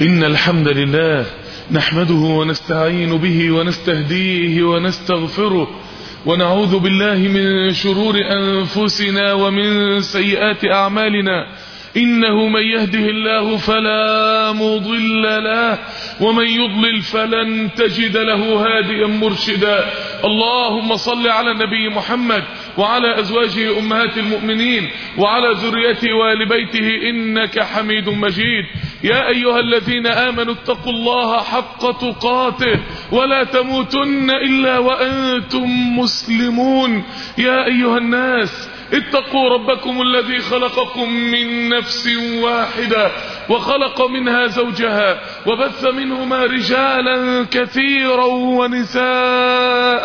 إن الحمد لله نحمده ونستعين به ونستهديه ونستغفره ونعوذ بالله من شرور أنفسنا ومن سيئات أعمالنا. إنه من يهده الله فلا مضل له ومن يضلل فلن تجد له هاديا مرشدا. اللهم صل على النبي محمد وعلى أزواجه أمهات المؤمنين وعلى ذريته وآل بيته إنك حميد مجيد. يا أيها الذين آمنوا اتقوا الله حق تقاته ولا تموتن إلا وأنتم مسلمون. يا أيها الناس اتقوا ربكم الذي خلقكم من نفس واحدة وخلق منها زوجها وبث منهما رجالا كثيرا ونساء.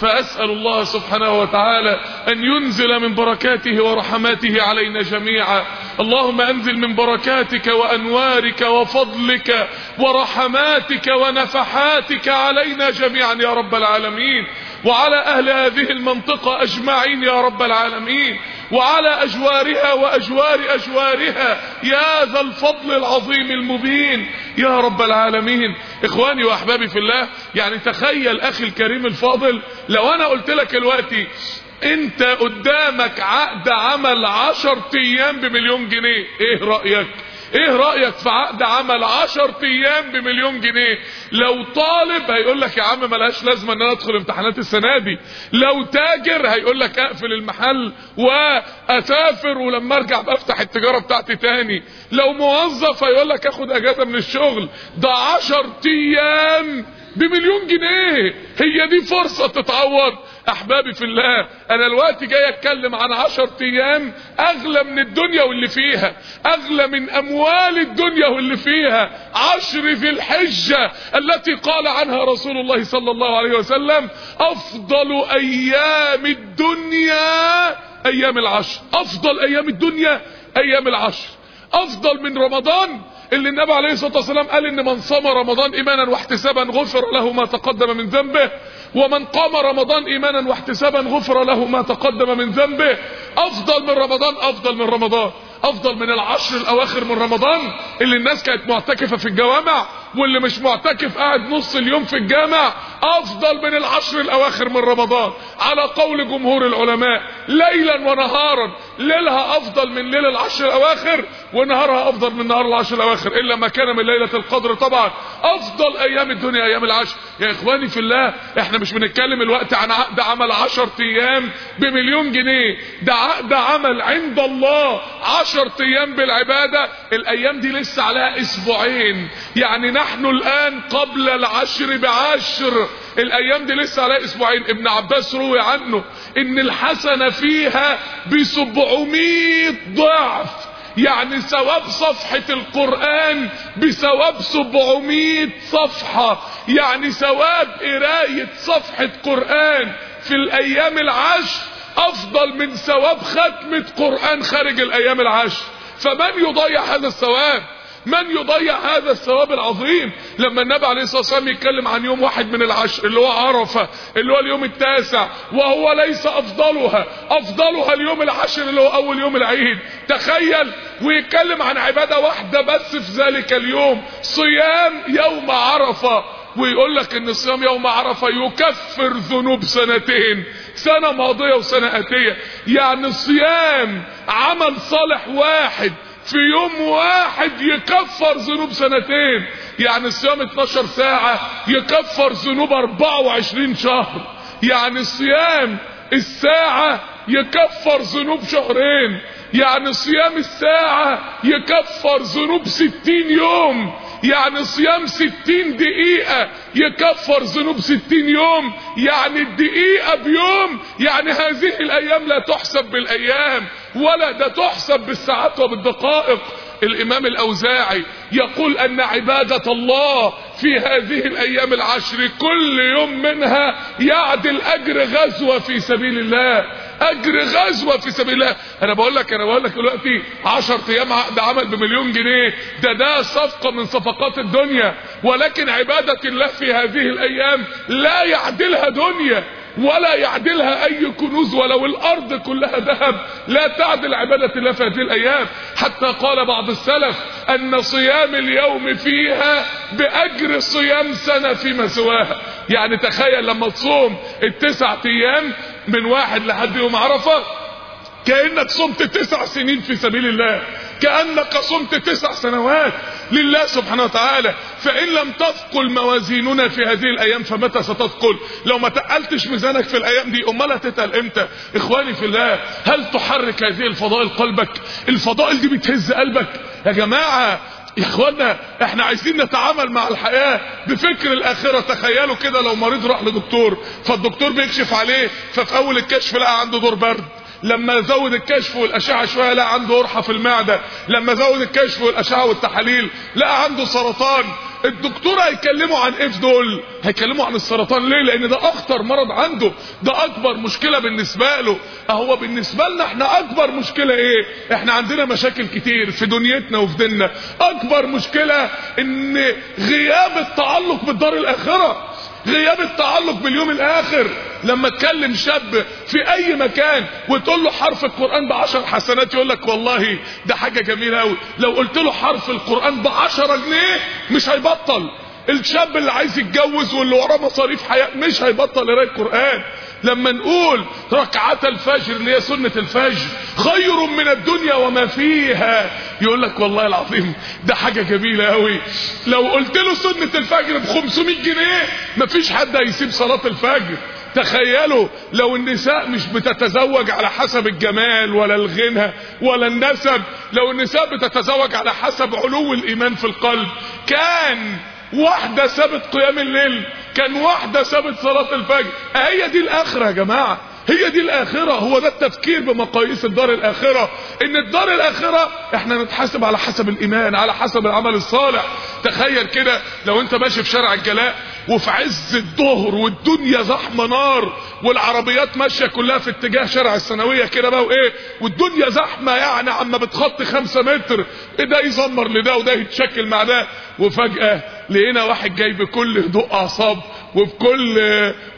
فأسأل الله سبحانه وتعالى أن ينزل من بركاته ورحماته علينا جميعا. اللهم أنزل من بركاتك وأنوارك وفضلك ورحماتك ونفحاتك علينا جميعا يا رب العالمين. وعلى أهل هذه المنطقة أجمعين يا رب العالمين. وعلى أجوارها وأجوار أجوارها. يا ذا الفضل العظيم المبين. يا رب العالمين. إخواني وأحبابي في الله يعني تخيل أخي الكريم الفاضل لو أنا قلت لك دلوقتي أنت قدامك عقد عمل عشر أيام بمليون جنيه إيه رأيك؟ إيه رأيك في عقد عمل عشر أيام بمليون جنيه؟ لو طالب هيقول لك يا عم ملهاش لازمة إن أنا أدخل امتحانات السنة دي. لو تاجر هيقول لك أقفل المحل وأسافر ولما أرجع بفتح التجارة بتاعتي تاني. لو موظف هيقول لك آخد أجازة من الشغل. ده عشر أيام بمليون جنيه. هي دي فرصة تتعوض. أحبابي في الله أنا الوقت جاي أتكلم عن عشر أيام أغلى من الدنيا واللي فيها أغلى من أموال الدنيا واللي فيها. عشر ذي الحجة التي قال عنها رسول الله صلى الله عليه وسلم أفضل أيام الدنيا أيام العشر. أفضل أيام الدنيا أيام العشر. أفضل من رمضان اللي النبي عليه الصلاة والسلام قال إن من صام رمضان إيمانا واحتسابا غفر له ما تقدم من ذنبه. ومن قام رمضان إيمانا واحتسابا غفر له ما تقدم من ذنبه. أفضل من رمضان أفضل من رمضان. أفضل من العشر الأواخر من رمضان اللي الناس كانت معتكفة في الجوامع واللي مش معتكف قاعد نص اليوم في الجامع. أفضل من العشر الأواخر من رمضان. على قول جمهور العلماء ليلا ونهارا ليلها أفضل من ليل العشر الأواخر ونهارها أفضل من نهار العشر الأواخر. إلا ما كان من ليلة القدر طبعا. أفضل أيام الدنيا أيام العشر يا إخواني في الله إحنا مش بنتكلم الوقت عن عقد عمل عشر أيام بمليون جنيه. ده عقد عمل عند الله عشر أيام بالعبادة. الأيام دي لسه عليها أسبوعين. يعني نحن الآن قبل العشر بعشر. الأيام دي لسه عليها أسبوعين. ابن عباس روي عنه إن الحسنة فيها بسبعمائة ضعف. يعني ثواب صفحة القرآن بثواب سبعمائة صفحة. يعني ثواب قراية صفحة قرآن في الأيام العشر أفضل من ثواب ختمة قرآن خارج الأيام العشر. فمن يضيع هذا الثواب؟ من يضيع هذا الثواب العظيم؟ لما النبي عليه الصلاة والسلام يتكلم عن يوم واحد من العشر اللي هو عرفة اللي هو اليوم التاسع وهو ليس أفضلها. أفضلها اليوم العشر اللي هو أول يوم العيد. تخيل ويتكلم عن عبادة واحدة بس في ذلك اليوم صيام يوم عرفة. ويقول لك إن صيام يوم عرفة يكفر ذنوب سنتين سنة ماضية وسنة آتية. يعني صيام عمل صالح واحد في يوم واحد يكفر ذنوب سنتين. يعني الصيام 12 ساعة يكفر ذنوب 24 شهر. يعني صيام الساعة يكفر ذنوب شهرين. يعني صيام الساعة يكفر ذنوب 60 يوم. يعني صيام 60 دقيقة يكفر ذنوب 60 يوم. يعني الدقيقة بيوم يعني هذه الأيام لا تحسب بالأيام ولا ده تحسب بالساعات وبالدقائق. الإمام الأوزاعي يقول أن عبادة الله في هذه الأيام العشر كل يوم منها يعدل أجر غزوة في سبيل الله. أجر غزوة في سبيل الله. أنا بقول لك أنا بقول لك دلوقتي 10 أيام عقد عمل بمليون جنيه. ده ده صفقة من صفقات الدنيا. ولكن عبادة الله في هذه الأيام لا يعدلها دنيا. ولا يعدلها أي كنوز ولو الأرض كلها ذهب. لا تعدل عبادة الله في هذه الأيام. حتى قال بعض السلف أن صيام اليوم فيها بأجر صيام سنة فيما سواها. يعني تخيل لما تصوم التسع أيام من واحد لحد يوم عرفة كأنك صمت تسع سنين في سبيل الله. كأنك صمت تسع سنوات لله سبحانه وتعالى. فإن لم تثقل موازيننا في هذه الأيام فمتى ستثقل؟ لو ما تقلتش ميزانك في الأيام دي أمال هتتقل إمتى؟ إخواني في الله هل تحرك هذه الفضائل قلبك؟ الفضائل دي بتهز قلبك. يا جماعة يا اخوانا إحنا عايزين نتعامل مع الحياة بفكر الآخرة. تخيلوا كده لو مريض راح لدكتور فالدكتور بيكشف عليه ففي أول الكشف لقى عنده دور برد. لما زود الكشف والأشعة شوية لقى عنده قرحة في المعدة. لما زود الكشف والأشعة والتحاليل لقى عنده سرطان. الدكتور هيكلموا عن إيه في دول. هيكلموا عن السرطان ليه؟ لأن ده أخطر مرض عنده. ده أكبر مشكلة بالنسبة له. أهو بالنسبة لنا إحنا أكبر مشكلة إيه؟ إحنا عندنا مشاكل كتير في دنيتنا وفي ديننا. أكبر مشكلة إن غياب التعلق بالدار الآخرة. غياب التعلق باليوم الآخر. لما تكلم شاب في أي مكان وتقول له حرف القرآن بعشر حسنات يقول لك والله ده حاجة جميلة أوي. لو قلت له حرف القرآن بعشرة جنيه مش هيبطل. الشاب اللي عايز يتجوز واللي وراه مصاريف حياة مش هيبطل يقرا القرآن. لما نقول ركعات الفجر اللي هي سنة الفجر خير من الدنيا وما فيها. يقول لك والله العظيم ده حاجة جميلة قوي لو قلت له سنة الفجر ب 500 جنيه مفيش حد هيسيب صلاة الفجر. تخيلوا لو النساء مش بتتزوج على حسب الجمال ولا الغنى ولا النسب لو النساء بتتزوج على حسب علو الإيمان في القلب. كان واحدة سابت قيام الليل. كان واحدة سابت صلاة الفجر. هي دي الآخرة يا جماعة. هي دي الآخرة. هو ده التفكير بمقاييس الدار الآخرة. إن الدار الآخرة إحنا نتحاسب على حسب الإيمان على حسب العمل الصالح. تخيل كده لو أنت ماشي في شارع الجلاء وفي عز الظهر والدنيا زحمة نار والعربيات ماشية كلها في اتجاه شارع الثانوية كده بقى وإيه والدنيا زحمة يعني عما بتخطي خمسة متر إيه ده يزمر لده وده يتشكل مع ده. وفجأة لقينا واحد جاي بكل هدوء أعصاب وبكل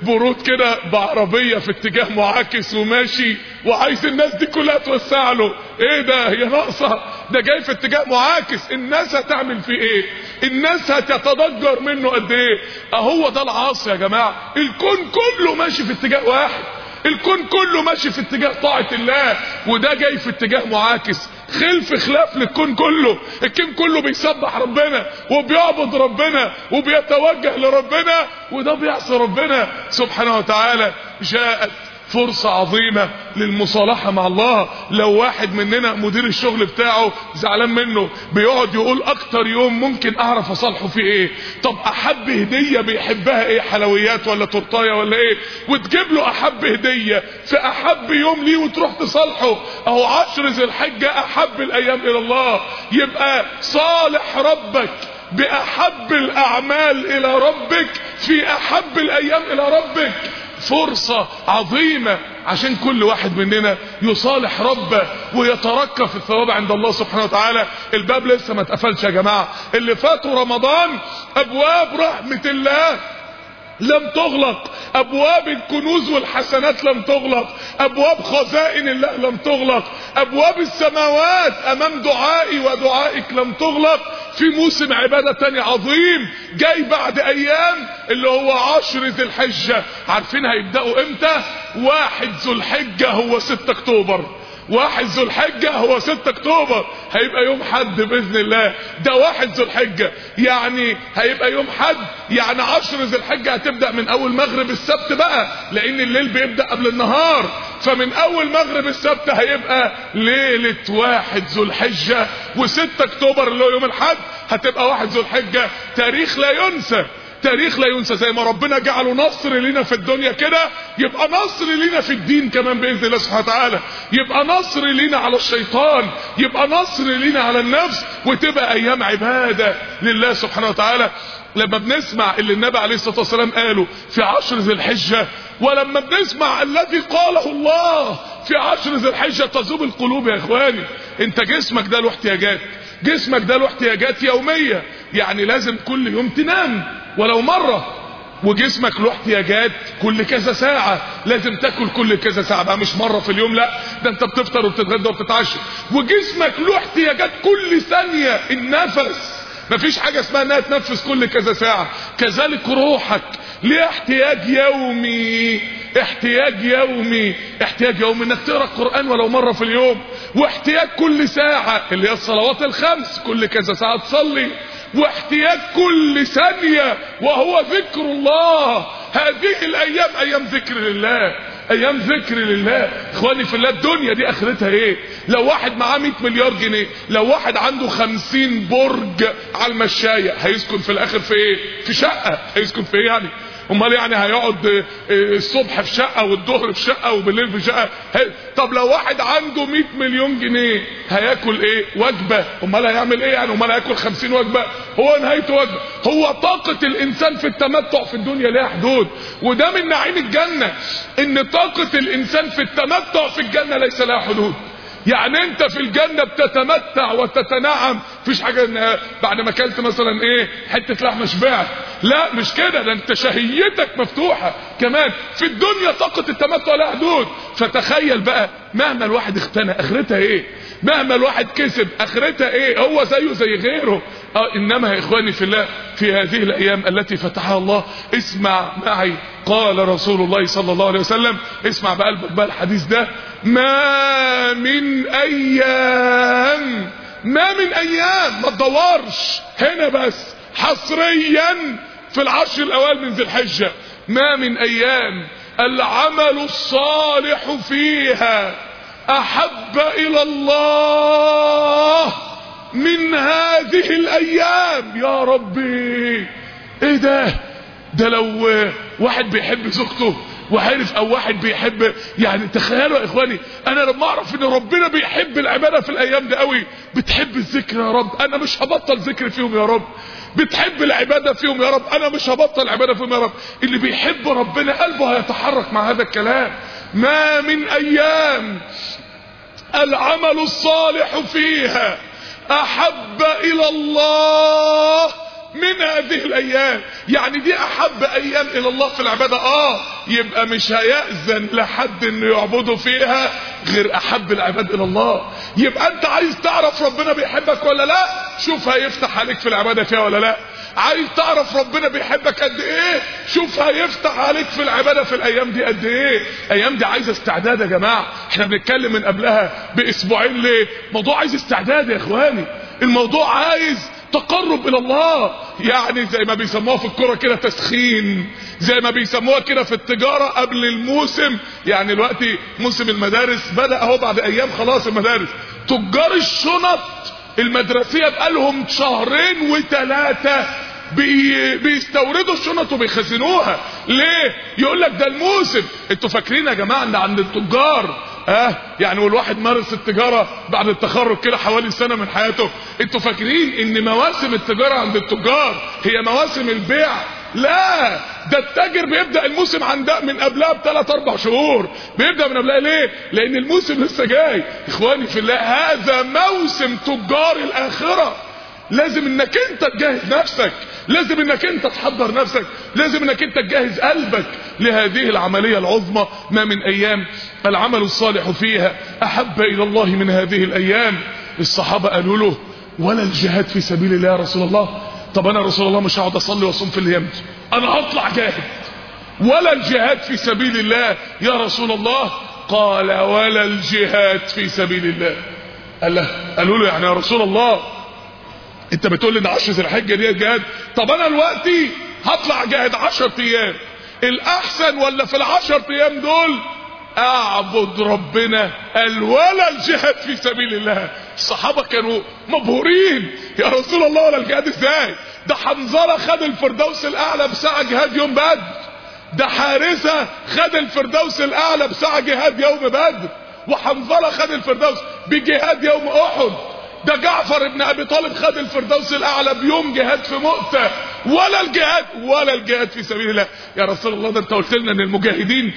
برود كده بعربية في اتجاه معاكس وماشي وعايز الناس دي كلها توسع له. إيه ده؟ هي ناقصة. ده جاي في اتجاه معاكس. الناس هتعمل فيه إيه؟ الناس هتتضجر منه قد إيه؟ أهو ده العاصي يا جماعة. الكون كله ماشي في اتجاه واحد. الكون كله ماشي في اتجاه طاعة الله. وده جاي في اتجاه معاكس. خلف خلاف للكون كله. الكون كله بيسبح ربنا وبيعبد ربنا وبيتوجه لربنا وده بيعصي ربنا. سبحانه وتعالى جاءت فرصة عظيمة للمصالحة مع الله. لو واحد مننا مدير الشغل بتاعه زعلان منه بيقعد يقول أكتر يوم ممكن أعرف أصالحه في إيه؟ طب أحب هدية بيحبها إيه؟ حلويات ولا تورتاية ولا إيه؟ وتجيب له أحب هدية في احب يوم ليه وتروح تصالحه. أهو عشر ذي الحجة أحب الأيام إلى الله. يبقى صالح ربك بأحب الأعمال إلى ربك في أحب الأيام إلى ربك. فرصة عظيمة عشان كل واحد مننا يصالح ربه ويتركى في الثواب عند الله سبحانه وتعالى. الباب لسه ما اتقفلش يا جماعة. اللي فاتوا رمضان أبواب رحمة الله. لم تغلق. أبواب الكنوز والحسنات لم تغلق. أبواب خزائن الله لم تغلق. أبواب السماوات أمام دعائي ودعائك لم تغلق. في موسم عبادة تاني عظيم جاي بعد أيام اللي هو عشر ذي الحجة. عارفين هيبدأوا إمتى؟ واحد ذو الحجة هو ستة أكتوبر. واحد ذو الحجة هو ستة أكتوبر هيبقى يوم حد بإذن الله. ده واحد ذو الحجة يعني هيبقى يوم حد يعني عشر ذي الحجة هتبدأ من أول مغرب السبت بقى لأن الليل بيبدأ قبل النهار. فمن أول مغرب السبت هيبقى ليلة واحد ذو الحجة وستة أكتوبر اللي هو يوم الحد هتبقى واحد ذو الحجة. تاريخ لا ينسى. تاريخ لا ينسى زي ما ربنا جعله نصر لنا في الدنيا كده يبقى نصر لنا في الدين كمان بإذن الله سبحانه وتعالى. يبقى نصر لنا على الشيطان يبقى نصر لنا على النفس وتبقى أيام عبادة لله سبحانه وتعالى. لما بنسمع اللي النبي عليه الصلاة والسلام قاله في عشر ذي الحجة ولما بنسمع الذي قاله الله في عشر ذي الحجة تذوب القلوب يا إخواني. أنت جسمك ده له احتياجات جسمك ده له احتياجات يومية. يعني لازم كل يوم تنام ولو مرة وجسمك له احتياجات كل كذا ساعة لازم تاكل كل كذا ساعة بقى مش مرة في اليوم لا ده انت بتفطر وبتتغدى وبتتعشى. وجسمك له احتياجات كل ثانية النفس مفيش حاجة اسمها انها تنفس كل كذا ساعة. كذلك روحك ليه احتياج يومي احتياج يومي احتياج يومي انك تقرأ القران ولو مرة في اليوم واحتياج كل ساعة اللي هي الصلوات الخمس كل كذا ساعة تصلي. واحتياج كل ثانية وهو ذكر الله. هذه الأيام أيام ذكر لله أيام ذكر لله. إخواني في الله الدنيا دي آخرتها إيه؟ لو واحد معاه 100 مليار جنيه لو واحد عنده 50 برج على المشاية هيسكن في الآخر في إيه؟ في شقة. هيسكن في إيه يعني؟ امال يعني هيقعد الصبح في شقة والظهر في شقة وبالليل في شقة. طب لو واحد عنده 100 مليون جنيه هياكل إيه؟ وجبة. امال هيعمل إيه يعني؟ امال هياكل 50 وجبة؟ هو نهايته وجبة. هو طاقة الإنسان في التمتع في الدنيا ليها حدود. وده من نعيم الجنة إن طاقة الإنسان في التمتع في الجنة ليس لها حدود. يعني انت في الجنة بتتمتع وتتنعم. مفيش حاجة بعد ما اكلت مثلا إيه حتة لحمة شبعت. لا مش كده. ده انت شهيتك مفتوحة. كمان في الدنيا طاقة التمتع لها حدود. فتخيل بقى مهما الواحد اختنى اخرتها إيه؟ مهما الواحد كسب آخرتها إيه؟ هو زيه زي غيره. آه إنما يا إخواني في الله في هذه الأيام التي فتحها الله اسمع معي قال رسول الله صلى الله عليه وسلم اسمع بقلبك بقى الحديث ده ما من أيام ما من أيام ما تدورش هنا بس حصريا في العشر الاوائل من ذي الحجة ما من أيام العمل الصالح فيها أحب إلى الله من هذه الأيام. يا ربي إيه ده؟ ده لو واحد بيحب زوجته وعارف أو واحد بيحب يعني تخيلوا يا إخواني أنا لما أعرف إن ربنا بيحب العبادة في الأيام دي قوي بتحب الذكر يا رب. أنا مش هبطل ذكر فيهم يا رب. بتحب العبادة فيهم يا رب. أنا مش هبطل عباده فيهم يا رب. اللي بيحب ربنا قلبه هيتحرك مع هذا الكلام. ما من أيام العمل الصالح فيها أحب إلى الله من هذه الأيام. يعني دي أحب أيام إلى الله في العبادة. آه يبقى مش هيأذن لحد إنه يعبده فيها غير أحب العباد إلى الله. يبقى أنت عايز تعرف ربنا بيحبك ولا لأ؟ شوف هيفتح عليك في العبادة فيها ولا لأ. عايز تعرف ربنا بيحبك قد إيه؟ شوف هيفتح عليك في العبادة في الأيام دي قد إيه؟ أيام دي عايزة استعداد يا جماعة. إحنا بنتكلم من قبلها باسبوعين ليه؟ موضوع عايز استعداد يا اخواني. الموضوع عايز تقرب إلى الله. يعني زي ما بيسموها في الكرة كده تسخين. زي ما بيسموها كده في التجارة قبل الموسم. يعني دلوقتي موسم المدارس بدأ اهو بعد أيام خلاص المدارس. تجار الشنط المدرسية بقالهم شهرين وثلاثة بي بيستوردوا الشنط وبيخزنوها. ليه؟ يقول لك ده الموسم. أنتوا فاكرين يا جماعة ان عند التجار آه يعني والواحد مارس التجارة بعد التخرج كده حوالي سنة من حياته. أنتوا فاكرين ان مواسم التجارة عند التجار هي مواسم البيع؟ لا ده التاجر بيبدأ الموسم عند من قبلها بثلاث أربع شهور. بيبدأ من قبلها ليه؟ لأن الموسم لسه جاي. إخواني في الله هذا موسم تجار الآخرة. لازم إنك أنت تجهز نفسك. لازم إنك أنت تحضر نفسك. لازم إنك أنت تجهز قلبك لهذه العملية العظمى. ما من أيام العمل الصالح فيها أحب إلى الله من هذه الأيام. الصحابة قالوا له ولا الجهاد في سبيل الله يا رسول الله؟ طب أنا رسول الله مش هقعد أصلي وأصوم في الأيام دي أنا هطلع جاهد. ولا الجهاد في سبيل الله يا رسول الله؟ قال ولا الجهاد في سبيل الله. قال له قالوا له يعني يا رسول الله انت بتقول لي 10 ذي الحجة دي جهاد طب أنا دلوقتي هطلع جاهد 10 أيام. الأحسن ولا في العشر أيام دول؟ أعبد ربنا قال ولا الجهاد في سبيل الله. الصحابة كانوا مبهورين. يا رسول الله ولا الجهاد إزاي؟ ده حنظلة خد الفردوس الأعلى بساعة جهاد يوم بدر. ده حارثه خد الفردوس الأعلى بساعة جهاد يوم بدر. وحنظلة خد الفردوس بجهاد يوم أحد. ده جعفر ابن أبي طالب خد الفردوس الأعلى بيوم جهاد في مؤتة. ولا الجهاد ولا الجهاد في سبيل الله. يا رسول الله ده انت قلت لنا إن المجاهدين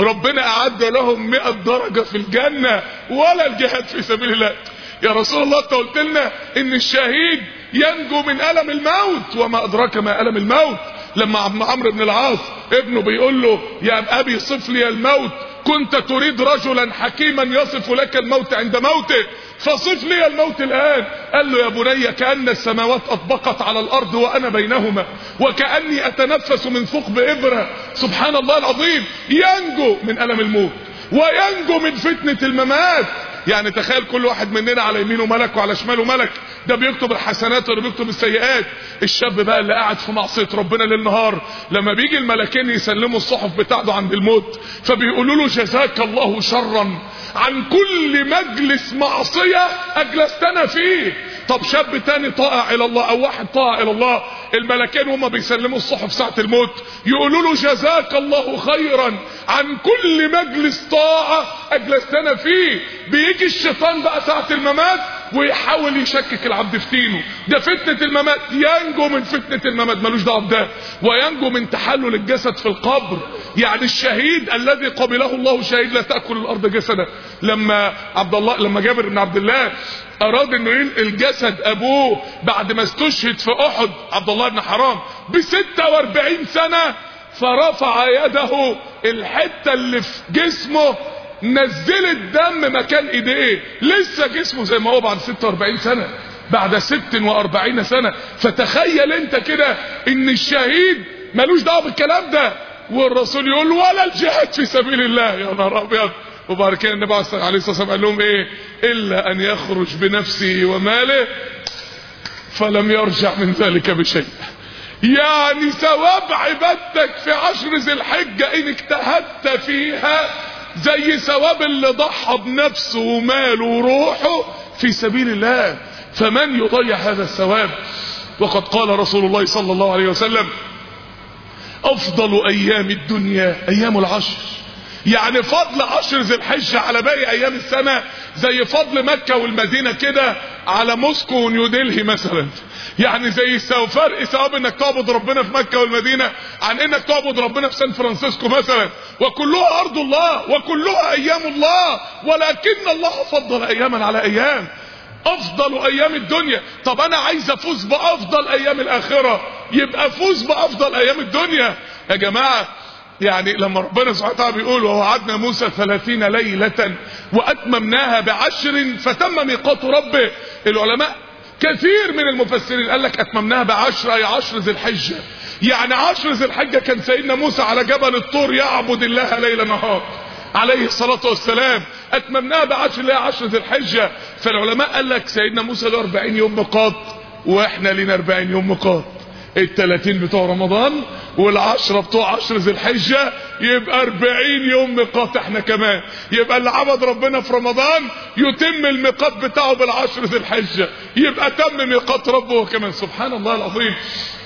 ربنا أعد لهم 100 درجة في الجنة ولا الجهاد في سبيل الله. يا رسول الله انت قلت لنا إن الشهيد ينجو من ألم الموت وما أدراك ما ألم الموت. لما عم عمرو بن العاص ابنه بيقول له يا أبي صف لي الموت. كنت تريد رجلا حكيما يصف لك الموت عند موته فصف لي الموت الآن. قال له يا بني كأن السماوات أطبقت على الأرض وأنا بينهما وكأني أتنفس من ثقب إبرة سبحان الله العظيم ينجو من ألم الموت وينجو من فتنة الممات. يعني تخيل كل واحد مننا على يمينه ملك وعلى شماله ملك. ده بيكتب الحسنات وده بيكتب السيئات. الشاب بقى اللي قاعد في معصية ربنا ليل نهار لما بيجي الملكين يسلموا الصحف بتاعته عند الموت فبيقولوا له جزاك الله شرا. عن كل مجلس معصية أجلستنا فيه. طب شاب تاني طائع إلى الله أو واحد طائع إلى الله الملكين هما بيسلموا الصحف ساعة الموت. يقولوا له جزاك الله خيرا عن كل مجلس طاعة اجلستنا فيه. بيجي الشيطان بقى ساعة الممات ويحاول يشكك العبد في دينه ده فتنة الممات. ينجو من فتنة الممات. ملوش دعوة بده. وينجو من تحلل الجسد في القبر. يعني الشهيد الذي قبله الله شهيد لا تأكل الأرض جسدا. لما عبد الله لما جابر بن عبد الله أراد إنه ينقل جسد أبوه بعد ما استشهد في أحد. عبد الله بن حرام ب 46 سنة فرفع يده الحتة اللي في جسمه نزلت دم مكان ايديه لسه جسمه زي ما هو بعد 46 سنة بعد 46 سنة. فتخيل انت كده ان الشهيد ملوش دعوة بالكلام ده والرسول يقول ولا الجهاد في سبيل الله. يا نهار أبيض! وبعد كده النبي عليه الصلاة والسلام قال لهم إيه؟ إلا أن يخرج بنفسه وماله فلم يرجع من ذلك بشيء. يعني ثواب عبادتك في عشر ذي الحجة إن اجتهدت فيها زي ثواب اللي ضحى بنفسه وماله وروحه في سبيل الله. فمن يضيع هذا الثواب؟ وقد قال رسول الله صلى الله عليه وسلم أفضل أيام الدنيا أيام العشر. يعني فضل عشر ذي الحجة على باقي أيام السنة زي فضل مكة والمدينة كده على موسكو ونيودلهي مثلا. يعني زي فرق ثواب إنك تعبد ربنا في مكة والمدينة عن إنك تعبد ربنا في سان فرانسيسكو مثلا. وكلها أرض الله وكلها أيام الله ولكن الله فضل اياما على أيام. أفضل أيام الدنيا. طب أنا عايز أفوز بأفضل أيام الآخرة. يبقى فوز بأفضل أيام الدنيا. يا جماعة يعني لما ربنا سبحانه وتعالى بيقول ووعدنا موسى ثلاثين ليلة وأتممناها بعشر فتم ميقات ربه. العلماء كثير من المفسرين قال لك أتممناها بعشر اي عشر ذي الحجة. يعني عشر ذي الحجة كان سيدنا موسى على جبل الطور يعبد الله ليل نهار عليه الصلاة والسلام. أتممناها بعشر هي عشر ذي الحجة. فالعلماء قال لك سيدنا موسى له 40 يوم مقاط وإحنا لنا 40 يوم مقاط التلاتين بتوع رمضان والعشرة بتوع عشر ذي الحجة يبقى أربعين يوم ميقات إحنا كمان. يبقى اللي عبد ربنا في رمضان يتم الميقات بتاعه بالعشر ذي الحجة. يبقى تم ميقات ربه كمان. سبحان الله العظيم.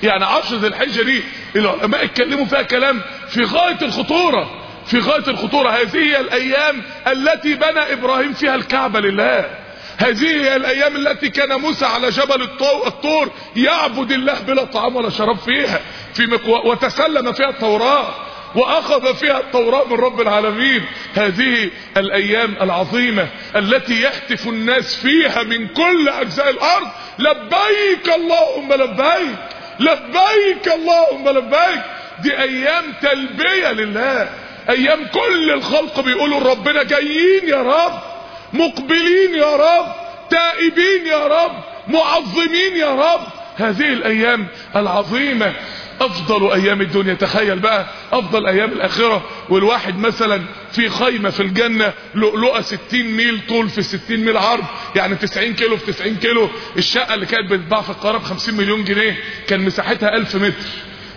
يعني عشر ذي الحجة دي العلماء اتكلموا فيها كلام في غاية الخطورة. في غاية الخطورة. هذه هي الأيام التي بنى إبراهيم فيها الكعبة لله. هذه هي الأيام التي كان موسى على جبل الطور يعبد الله بلا طعام ولا شراب فيها في مكو... وتسلم فيها التوراة وأخذ فيها التوراة من رب العالمين. هذه الأيام العظيمة التي يهتف الناس فيها من كل أجزاء الأرض. لبيك اللهم لبيك لبيك اللهم لبيك. دي أيام تلبية لله أيام كل الخلق بيقولوا ربنا جايين يا رب. مقبلين يا رب تائبين يا رب معظمين يا رب. هذه الأيام العظيمة أفضل أيام الدنيا. تخيل بقى أفضل أيام الآخرة. والواحد مثلا في خيمة في الجنة لؤلؤة 60 ميل طول في 60 ميل عرض يعني 90 كيلو في 90 كيلو. الشقة اللي كانت بتتباع في القاهرة ب 50 مليون جنيه كان مساحتها 1000 متر.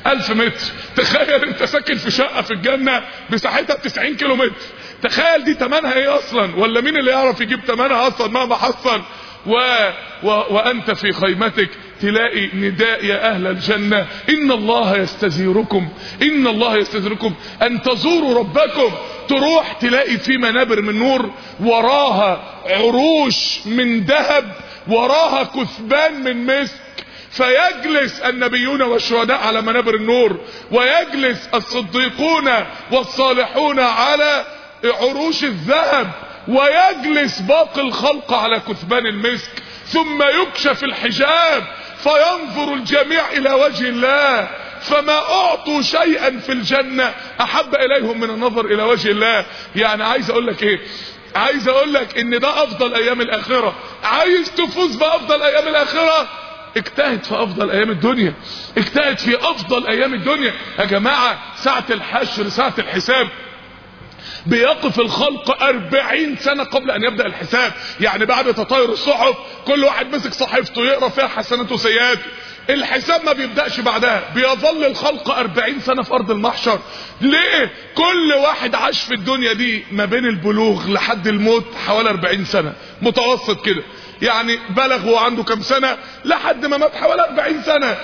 ألف متر. تخيل أنت ساكن في شقة في الجنة مساحتها 90 كيلو متر. تخيل دي تمنها إيه أصلا؟ ولا مين اللي يعرف يجيب تمنها أصلا مهما حصل؟ و... و... وأنت في خيمتك تلاقي نداء يا أهل الجنة. إن الله يستزيركم. إن الله يستزيركم. أن تزوروا ربكم. تروح تلاقي في منابر من نور. وراها عروش من ذهب. وراها كثبان من مسك. فيجلس النبيون والشهداء على منابر النور. ويجلس الصديقون والصالحون على عروش الذهب ويجلس باقي الخلق على كثبان المسك ثم يكشف الحجاب فينظر الجميع إلى وجه الله. فما أعطوا شيئا في الجنة أحب إليهم من النظر إلى وجه الله. يعني عايز أقول لك إيه؟ عايز أقول لك إن ده أفضل أيام الآخرة. عايز تفوز بأفضل أيام الآخرة؟ اجتهد في أفضل أيام الدنيا. اجتهد في أفضل أيام الدنيا. يا جماعة ساعة الحشر ساعة الحساب. بيقف الخلق أربعين سنة قبل أن يبدأ الحساب. يعني بعد تطاير الصحف كل واحد مسك صحيفته يقرأ فيها حسنات وسيئات الحساب ما بيبدأش بعدها. بيظل الخلق أربعين سنة في أرض المحشر. ليه؟ كل واحد عاش في الدنيا دي ما بين البلوغ لحد الموت حوالي أربعين سنة. متوسط كده. يعني بلغ وعنده كم سنة؟ لحد ما مات حوالي أربعين سنة.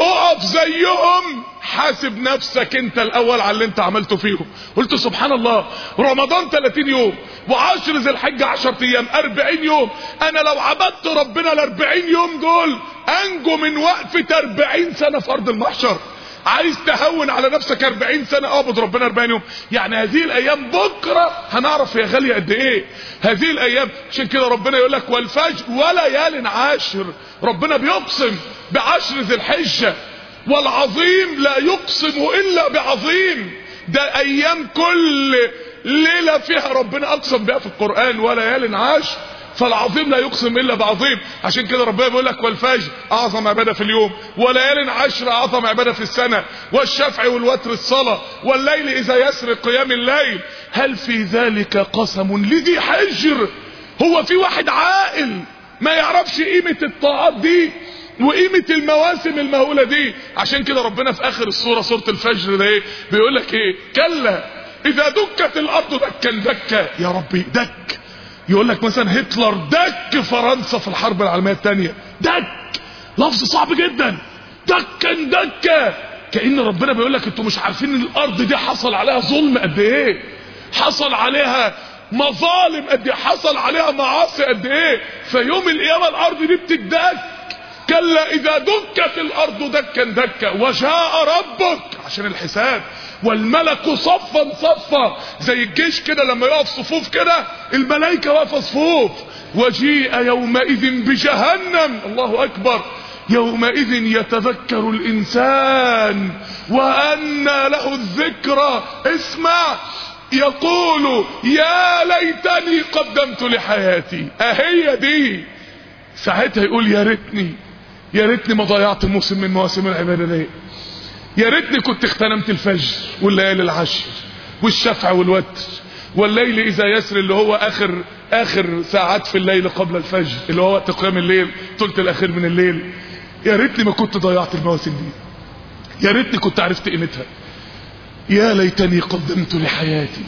اقف زيهم حاسب نفسك أنت الأول على اللي أنت عملته فيهم. قلت سبحان الله رمضان 30 يوم وعشر ذي الحجة 10 أيام 40 يوم. أنا لو عبدت ربنا ال 40 يوم دول أنجو من وقفة 40 سنة في أرض المحشر. عايز تهون على نفسك 40 سنة. اعبد ربنا 40 يوم. يعني هذه الأيام بكرة هنعرف هي غالية قد إيه. هذه الأيام عشان كده ربنا يقول لك والفجر وليال عاشر. ربنا بيقسم بعشر ذي الحجة. والعظيم لا يقسم إلا بعظيم. ده أيام كل ليلة فيها ربنا أقسم بها في القرآن. وليال عاشر. فالعظيم لا يقسم إلا بعظيم. عشان كده ربنا بيقول لك والفجر أعظم عبادة في اليوم وليال عشر أعظم عبادة في السنة والشفع والوتر الصلاة والليل إذا يسر قيام الليل. هل في ذلك قسم لذي حجر؟ هو في واحد عاقل ما يعرفش قيمة الطاعات دي وقيمة المواسم المهولة دي. عشان كده ربنا في آخر السورة سورة الفجر ده إيه؟ بيقول لك إيه؟ كلا إذا دكت الأرض دكا دكا. يا ربي دك. يقول لك مثلا هتلر دك فرنسا في الحرب العالمية الثانية دك! لفظ صعب جدا. دكا دكا كأن ربنا بيقول لك أنتوا مش عارفين إن الأرض دي حصل عليها ظلم قد إيه؟ حصل عليها مظالم قد إيه؟ حصل عليها معاصي قد إيه؟ فيوم القيامة الأرض دي بتدك. كلا إذا دكت الأرض دكا دكا وجاء ربك عشان الحساب. والملك صفا صفا. زي الجيش كده لما يقف صفوف كده الملائكة واقفة صفوف. وجيء يومئذ بجهنم. الله أكبر. يومئذ يتذكر الإنسان وأنى له الذكرى. اسمع. يقول يا ليتني قدمت لحياتي. أهي دي. ساعتها يقول يا ريتني. يا ريتني ما ضيعت موسم من مواسم العبادة دي. يا ريتني كنت اغتنمت الفجر والليالي العشر والشفع والوتر والليل إذا يسر اللي هو آخر آخر ساعات في الليل قبل الفجر اللي هو وقت قيام الليل ثلث الأخير من الليل. يا ريتني ما كنت ضيعت المواسم دي. يا ريتني كنت عرفت قيمتها. يا ليتني قدمت لحياتي.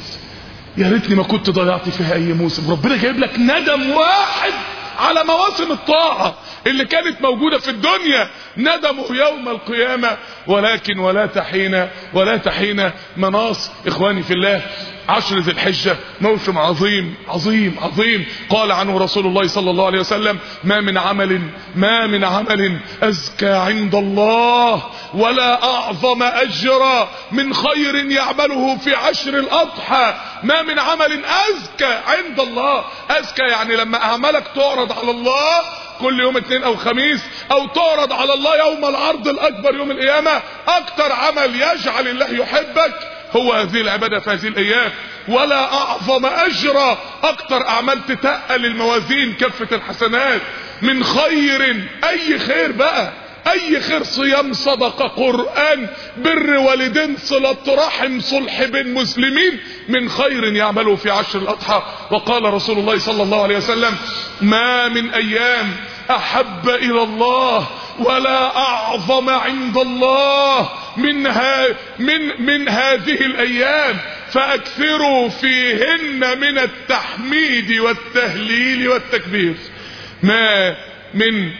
يا ريتني ما كنت ضيعت فيها أي موسم. ربنا جايب لك ندم واحد. على مواسم الطاعة اللي كانت موجودة في الدنيا ندمه يوم القيامة ولكن ولا تحين ولا تحين مناص إخواني في الله. عشر ذي الحجة موسم عظيم عظيم عظيم. قال عنه رسول الله صلى الله عليه وسلم ما من عمل ما من عمل أزكى عند الله ولا أعظم أجرا من خير يعمله في عشر الأضحى. ما من عمل أزكى عند الله. أزكى يعني لما أعمالك تعرض على الله كل يوم اثنين أو خميس أو تعرض على الله يوم العرض الأكبر يوم القيامة. أكتر عمل يجعل الله يحبك. هو هذه العبادة في هذه الأيام ولا أعظم اجرا أكتر أعمال تتقل الموازين كفة الحسنات. من خير أي خير بقى؟ أي خير؟ صيام صدقة قرآن بر والدين صلة رحم صلح بين مسلمين. من خير يعمله في عشر الأضحى. وقال رسول الله صلى الله عليه وسلم ما من أيام أحب إلى الله ولا أعظم عند الله من, ها من, من هذه الأيام. فأكثروا فيهن من التحميد والتهليل والتكبير. ما من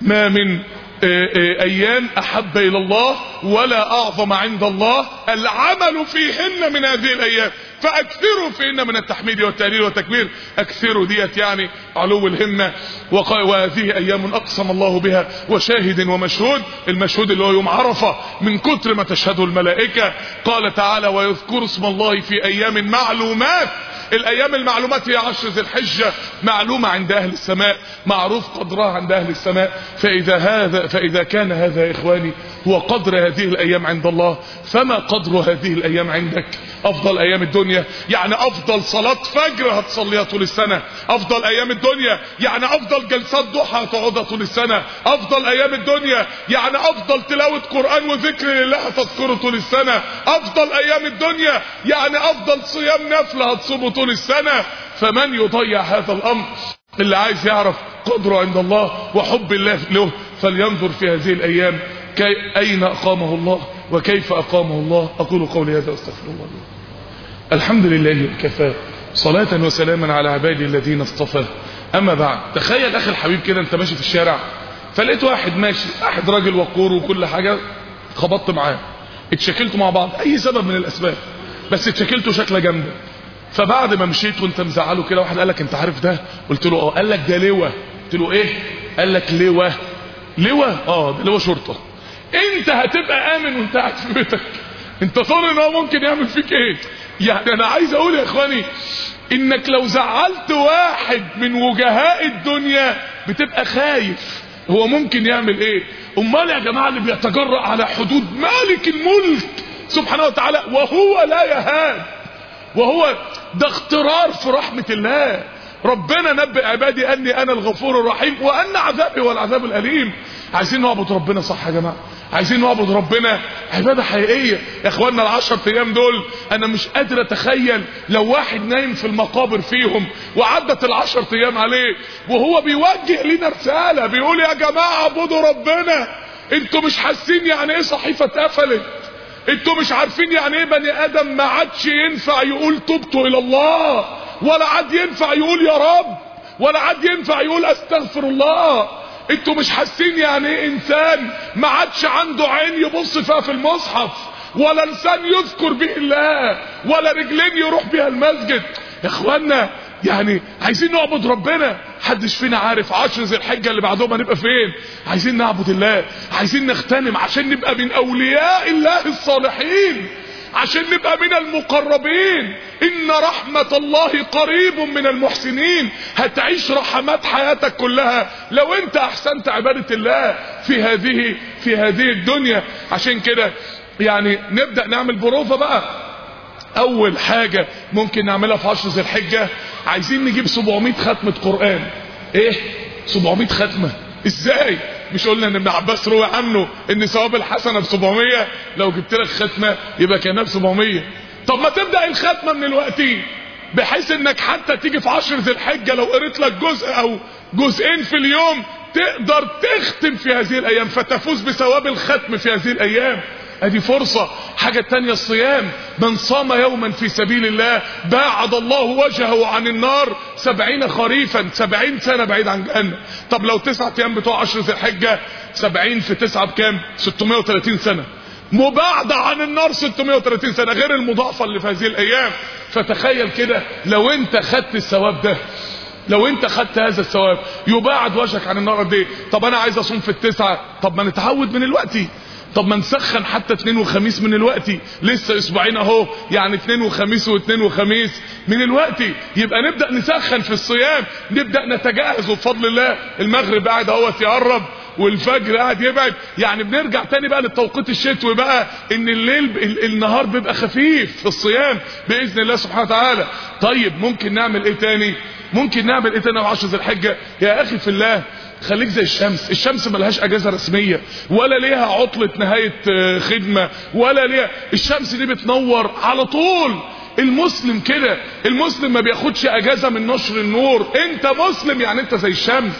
ما من أيام أحب إلى الله ولا أعظم عند الله. العمل فيهن من هذه الأيام. فأكثروا فيهن من التحميد والتهليل والتكبير. اكثروا ديت يعني علو الهمة. وهذه أيام أقسم الله بها. وشاهد ومشهود. المشهود اللي هو يوم عرفة. من كتر ما تشهده الملائكة. قال تعالى ويذكر اسم الله في أيام معلومات. الأيام المعلومات هي عشر ذي الحجة معلومة عند أهل السماء معروف قدرها عند أهل السماء. فإذا هذا فإذا كان هذا يا إخواني هو قدر هذه الأيام عند الله. فما قدر هذه الأيام عندك؟ أفضل أيام الدنيا يعني أفضل صلاة فجر هتصليها طول السنة. أفضل أيام الدنيا يعني أفضل جلسات ضحى هتقعدها طول السنة. أفضل أيام الدنيا يعني أفضل تلاوة قرآن وذكر لله هتذكره طول السنة. أفضل أيام الدنيا يعني أفضل صيام نفل هتصومه طول السنة. فمن يضيع هذا الأمر؟ اللي عايز يعرف قدره عند الله وحب الله له فلينظر في هذه الأيام كي أين أقامه الله؟ وكيف أقامه الله؟ أقول قولي هذا وأستغفر الله لي. الحمد لله وكفى. صلاة وسلاما على عبادي الذين اصطفى. أما بعد تخيل أخي الحبيب كده أنت ماشي في الشارع فلقيت واحد ماشي واحد راجل وقور وكل حاجة خبطت معاه. اتشكلتوا مع بعض أي سبب من الأسباب بس اتشكلتوا شكله جامده فبعد ما مشيت وانت مزعله كده واحد قال لك أنت عارف ده؟ قلت له آه. قال لك ده لواء. قلت له إيه؟ قال لك لواء. لواء؟ آه لواء شرطة. انت هتبقى آمن وانت قاعد في بيتك. انت ظن ان هو ممكن يعمل فيك إيه؟ يعني أنا عايز أقول يا إخواني إنك لو زعلت واحد من وجهاء الدنيا بتبقى خايف. هو ممكن يعمل إيه؟ أمال يا جماعة اللي بيتجرأ على حدود مالك الملك سبحانه وتعالى وهو لا يهان. وهو ده اخترار في رحمة الله. ربنا نبئ عبادي أني أنا الغفور الرحيم وأن عذابي هو العذاب الأليم. عايزين نعبد ربنا صح يا جماعة؟ عايزين نعبد ربنا. عبادة حقيقية. يا اخوانا العشر أيام دول أنا مش قادر أتخيل لو واحد نايم في المقابر فيهم وعدت العشر أيام عليه وهو بيوجه لنا رسالة بيقول يا جماعة اعبدوا ربنا. أنتوا مش حاسين يعني إيه صحيفة اتقفلت؟ أنتوا مش عارفين يعني إيه بني آدم ما عادش ينفع يقول تبت إلى الله ولا عاد ينفع يقول يا رب ولا عاد ينفع يقول أستغفر الله. أنتوا مش حاسين يعني إيه إنسان ما عادش عنده عين يبص فيها في المصحف ولا لسان يذكر به الله ولا رجلين يروح بيها المسجد؟ يا اخوانا يعني عايزين نعبد ربنا. حدش فينا عارف عشر ذي الحجة اللي بعدهم هنبقى فين. عايزين نعبد الله عايزين نغتنم عشان نبقى من أولياء الله الصالحين. عشان نبقى من المقربين. إن رحمة الله قريب من المحسنين. هتعيش رحمات حياتك كلها. لو أنت أحسنت عبادة الله في هذه في هذه الدنيا. عشان كده يعني نبدأ نعمل بروفة بقى. أول حاجة ممكن نعملها في عشر ذي الحجة. عايزين نجيب 700 ختمة قرآن. إيه؟ 700 ختمة. إزاي؟ مش قلنا إن ابن عباس روى عنه إن ثواب الحسنة ب 700 لو جبت لك ختمة يبقى كأنها ب 700 طب ما تبدأ الختمة من الوقت بحيث إنك حتى تيجي في عشر ذي الحجة لو قريت لك جزء أو جزئين في اليوم تقدر تختم في هذه الأيام فتفوز بثواب الختم في هذه الأيام. ادي فرصة. حاجة تانية الصيام. من صام يوما في سبيل الله باعد الله وجهه عن النار سبعين خريفا سبعين سنة بعيد عن جهنم. طب لو تسعة أيام بتوع عشر ذي الحجة سبعين في تسعة بكام؟ 630 سنة. مباعدة عن النار 630 سنة غير المضاعفة اللي في هذه الأيام. فتخيل كده لو انت خدت الثواب ده لو انت خدت هذا الثواب يباعد وجهك عن النار قد إيه؟ طب أنا عايز أصوم في التسعة طب ما نتعود من الوقت. طب ما نسخن حتى اثنين وخميس من الوقت. لسه أسبوعين أهو. يعني اثنين وخميس واثنين وخميس. من الوقت. يبقى نبدأ نسخن في الصيام. نبدأ نتجهز. وبفضل الله المغرب قاعد اهوت يقرب والفجر قاعد يبعد. يعني بنرجع تاني بقى للتوقيت الشتوي بقى. إن الليل النهار بيبقى خفيف في الصيام. بإذن الله سبحانه وتعالى. طيب ممكن نعمل إيه تاني؟ ممكن نعمل إيه تاني في عشر ذي الحجة؟ يا أخي في الله خليك زي الشمس. الشمس ملهاش أجازة رسمية ولا ليها عطلة نهاية خدمة ولا ليها. الشمس دي بتنور على طول. المسلم كده. المسلم ما بياخدش أجازة من نشر النور. أنت مسلم يعني أنت زي الشمس.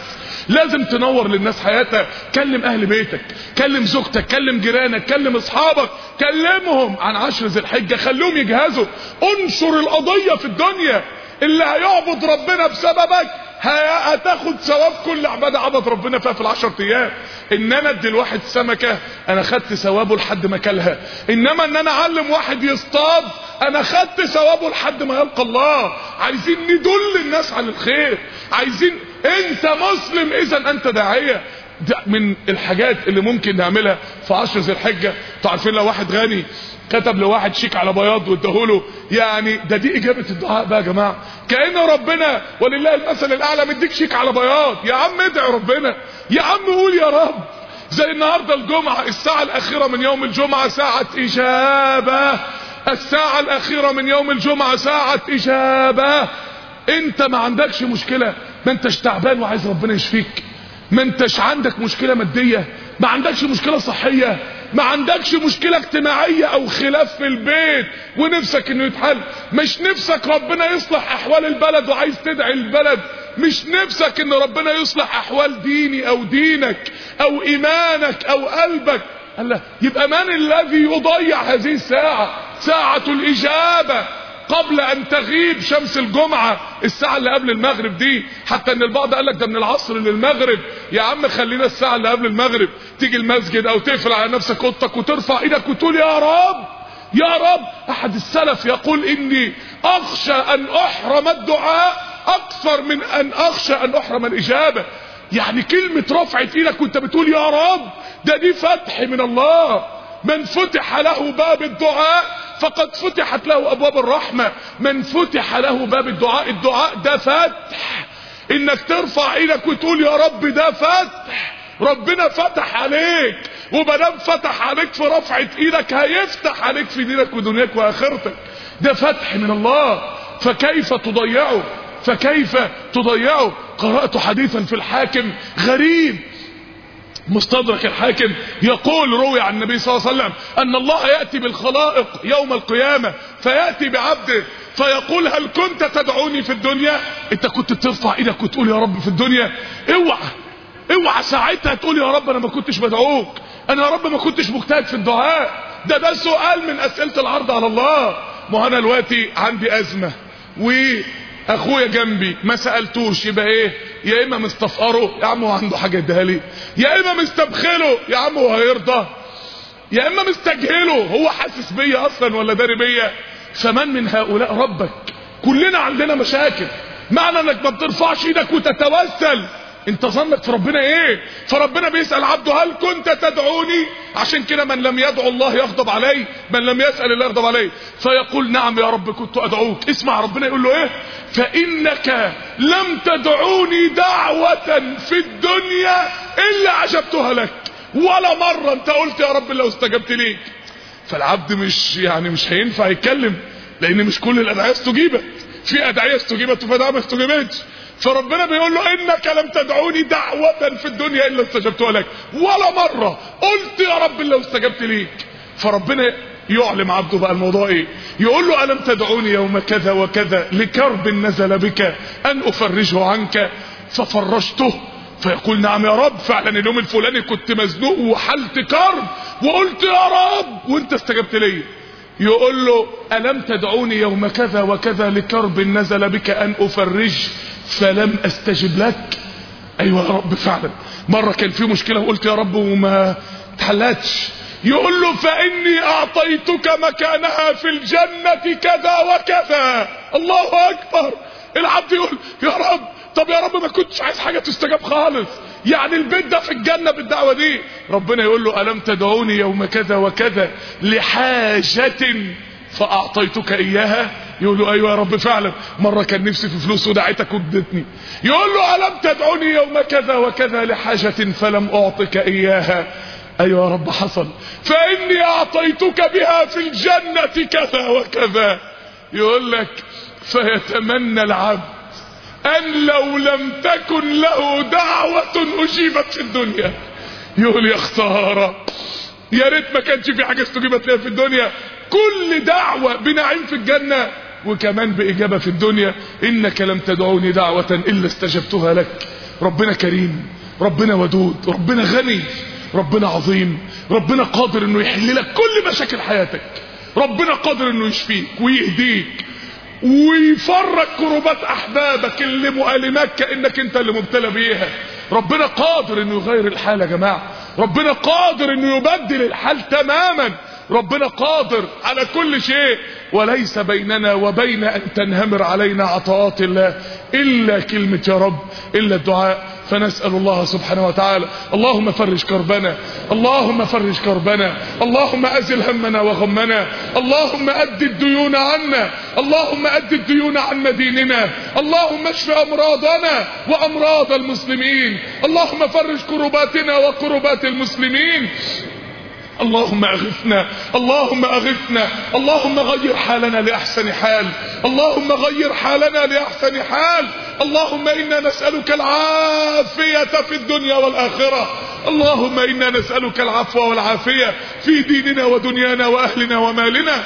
لازم تنور للناس حياتها. كلم أهل بيتك كلم زوجتك كلم جيرانك كلم أصحابك. كلمهم عن عشر ذي الحجة. خلوهم يجهزوا. انشر القضية في الدنيا. اللي هيعبد ربنا بسببك هتاخد ثواب كل عبادة عبد ربنا فيها في العشر أيام. ان أنا أدي لواحد سمكة أنا خدت ثوابه لحد ما كلها. إنما إن أنا أعلم واحد يصطاد أنا خدت ثوابه لحد ما يلقى الله. عايزين ندل الناس على الخير. عايزين أنت مسلم اذا أنت داعية. ده من الحاجات اللي ممكن نعملها في عشر ذي الحجة. أنتوا عارفين لو واحد غني كتب لواحد شيك على بياض واداهوله يعني ده دي إجابة الدعاء بقى يا جماعة. كأن ربنا ولله المثل الأعلى مديك شيك على بياض. يا عم ادعي ربنا. يا عم قول يا رب. زي النهارده الجمعة الساعة الأخيرة من يوم الجمعة ساعة إجابة. الساعة الأخيرة من يوم الجمعة ساعة إجابة. أنت ما عندكش مشكلة. ما أنتش تعبان وعايز ربنا يشفيك. ما انتش عندك مشكلة مادية ما عندكش مشكلة صحية ما عندكش مشكلة اجتماعية أو خلاف في البيت ونفسك إنه يتحل. مش نفسك ربنا يصلح أحوال البلد وعايز تدعي البلد. مش نفسك ان ربنا يصلح أحوال ديني أو دينك أو إيمانك أو قلبك. الله يبقى من الذي يضيع هذه الساعة؟ ساعة الإجابة. قبل أن تغيب شمس الجمعة الساعة اللي قبل المغرب دي. حتى إن البعض قال لك ده من العصر للمغرب. يا عم خلينا الساعة اللي قبل المغرب. تيجي المسجد أو تقفل على نفسك أوضتك وترفع إيدك وتقول يا رب يا رب. أحد السلف يقول إني أخشى أن أحرم الدعاء أكثر من أن أخشى أن أحرم الإجابة. يعني كلمة رفعة إيدك وأنت بتقول يا رب ده دي فتح من الله. من فتح له باب الدعاء فقد فتحت له أبواب الرحمة. من فتح له باب الدعاء الدعاء ده فتح إنك ترفع إيدك وتقول يا رب ده فتح ربنا فتح عليك. ومادام فتح عليك في رفعة إيدك هيفتح عليك في دينك ودنياك وآخرتك. ده فتح من الله. فكيف تضيعه؟ فكيف تضيعه؟ قرأت حديثا في الحاكم غريب. مستدرك الحاكم يقول روي عن النبي صلى الله عليه وسلم أن الله يأتي بالخلائق يوم القيامة فيأتي بعبده فيقول هل كنت تدعوني في الدنيا؟ أنت كنت بترفع إيدك وتقول يا رب في الدنيا. اوعى اوعى ساعتها تقول يا رب أنا ما كنتش بدعوك أنا يا رب ما كنتش مجتهد في الدعاء. ده ده سؤال من أسئلة العرض على الله. ما أنا دلوقتي عندي أزمة وأخويا جنبي ما سألتوش يبقى إيه؟ يا اما مستفقره يا عم هو عنده حاجة يديها لي. يا اما مستبخله يا عم هو هيرضى. يا اما مستجهله هو حاسس بيا أصلا ولا داري بيا. فمن من هؤلاء؟ ربك. كلنا عندنا مشاكل. معنى انك ما بترفعش إيدك وتتوسل. انت ظنك في ربنا إيه؟ فربنا بيسأل عبده هل كنت تدعوني؟ عشان كده من لم يدعو الله يغضب عليه من لم يسأل الله يغضب عليه. فيقول نعم يا رب كنت أدعوك. اسمع ربنا يقول له إيه؟ فإنك لم تدعوني دعوة في الدنيا إلا عجبتها لك. ولا مرة أنت قلت يا رب لو أستجبت ليك. فالعبد مش يعني مش هينفع يتكلم لأن مش كل الأدعية استجيبت. في أدعية استجيبت وفي أدعية ما استجيبتش. فربنا بيقول له إنك لم تدعوني دعوة في الدنيا إلا استجبتها لك ولا مرة قلت يا رب لو استجبت ليك. فربنا يعلم عبده بقى الموضوع إيه. يقول له ألم تدعوني يوم كذا وكذا لكرب نزل بك أن أفرجه عنك؟ ففرجته. فيقول نعم يا رب فعلا اليوم الفلاني كنت مزنوق وحلت كرب وقلت يا رب وانت استجبت لي يقول له ألم تدعوني يوم كذا وكذا لكرب نزل بك أن أفرج فلم أستجب لك. أيوة يا رب فعلا. مرة كان في مشكلة وقلت يا رب وما اتحلتش. يقول له فإني أعطيتك مكانها في الجنة كذا وكذا. الله أكبر. العبد يقول يا رب طب يا رب ما كنتش عايز حاجة تستجاب خالص. يعني البيت ده في الجنة بالدعوة دي. ربنا يقول له ألم تدعوني يوم كذا وكذا لحاجة فأعطيتك إياها. يقول له أيوة يا رب فعلا. مرة كان نفسي في فلوس ودعيتك وادتني يقول له ألم تدعوني يوم كذا وكذا لحاجة فلم أعطك إياها. أيوة يا رب حصل. فإني أعطيتك بها في الجنة كذا وكذا. يقول لك فيتمنى العبد أن لو لم تكن له دعوة أجيبت في الدنيا. يقول يا خسارة يا ريت ما كانش في حاجة استجيبت لها في الدنيا. كل دعوة بنعيم في الجنة وكمان بإجابة في الدنيا إنك لم تدعوني دعوة إلا استجبتها لك. ربنا كريم ربنا ودود ربنا غني ربنا عظيم ربنا قادر إنه يحل لك كل مشاكل حياتك. ربنا قادر إنه يشفيك ويهديك ويفرج كروبات أحبابك اللي مؤلماك كأنك أنت اللي مبتلى بيها. ربنا قادر إنه يغير الحال يا جماعة. ربنا قادر إنه يبدل الحال تماما. ربنا قادر على كل شيء. وليس بيننا وبين أن تنهمر علينا عطاءات الله إلا كلمة يا رب إلا الدعاء. فنسأل الله سبحانه وتعالى. اللهم فرج كربنا اللهم فرج كربنا اللهم أزل همنا وغمنا اللهم أد الديون عنا اللهم أد الديون عن مديننا اللهم اشف أمراضنا وأمراض المسلمين اللهم فرج كرباتنا وكربات المسلمين. اللهم أغثنا اللهم أغثنا اللهم غير حالنا لأحسن حال اللهم غير حالنا لأحسن حال اللهم إنا نسألك العافية في الدنيا والآخرة اللهم إنا نسألك العفو والعافية في ديننا ودنيانا وأهلنا ومالنا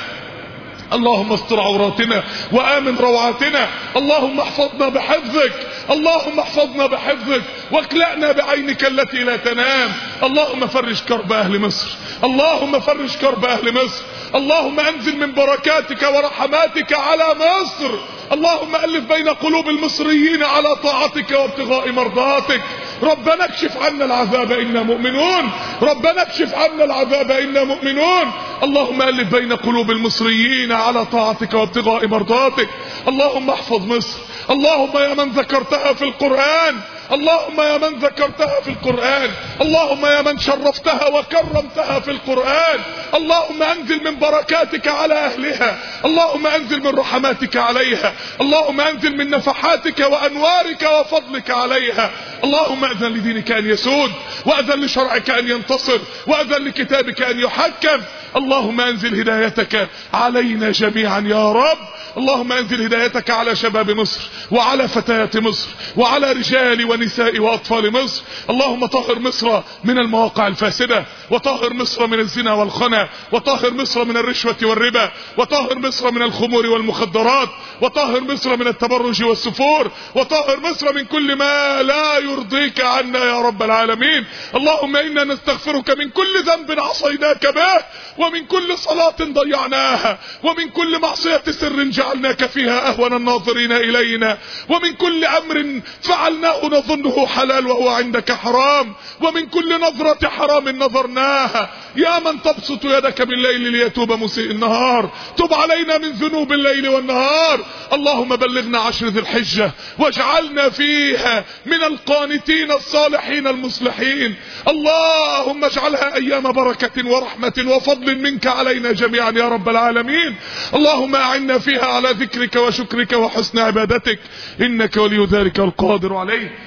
اللهم استر عوراتنا وآمن روعاتنا اللهم احفظنا بحفظك اللهم احفظنا بحفظك واكلأنا بعينك التي لا تنام اللهم فرج كرب أهل مصر اللهم فرج كرب أهل مصر. اللهم أنزل من بركاتك ورحماتك على مصر. اللهم ألف بين قلوب المصريين على طاعتك وابتغاء مرضاتك. ربنا اكشف عنا العذاب إنا مؤمنون. ربنا اكشف عنا العذاب إنا مؤمنون. اللهم ألف بين قلوب المصريين على طاعتك وابتغاء مرضاتك. اللهم احفظ مصر. اللهم يا من ذكرتها في القرآن. اللهم يا من ذكرتها في القرآن. اللهم يا من شرفتها وكرمتها في القرآن. اللهم أنزل من بركاتك على أهلها. اللهم أنزل من رحماتك عليها. اللهم أنزل من نفحاتك وأنوارك وفضلك عليها. اللهم أذن لدينك أن يسود وأذن لشرعك أن ينتصر وأذن لكتابك أن يحكم. اللهم أنزل هدايتك علينا جميعا يا رب. اللهم أنزل هدايتك على شباب مصر وعلى فتيات مصر وعلى رجال ونساء وأطفال مصر. اللهم طهر مصر من المواقع الفاسدة وطهر مصر من الزنا والخنا وطهر مصر من الرشوة والربا وطهر مصر من الخمور والمخدرات وطهر مصر من التبرج والسفور وطهر مصر من كل ما لا يرضيك عنا يا رب العالمين. اللهم إنا نستغفرك من كل ذنب عصيناك به ومن كل صلاة ضيعناها ومن كل معصية سر جعلناك فيها أهون الناظرين إلينا ومن كل أمر فعلناه نظنه حلال وهو عندك حرام. ومن كل نظرة حرام نظرناها يا من تبسط يدك بالليل ليتوب مسيء النهار. تب علينا من ذنوب الليل والنهار. اللهم بلغنا عشر ذي الحجة واجعلنا فيها من القانتين الصالحين المصلحين. اللهم اجعلها أيام بركة ورحمة وفضل منك علينا جميعا يا رب العالمين. اللهم أعنا فيها على ذكرك وشكرك وحسن عبادتك. إنك ولي ذلك القادر عليه.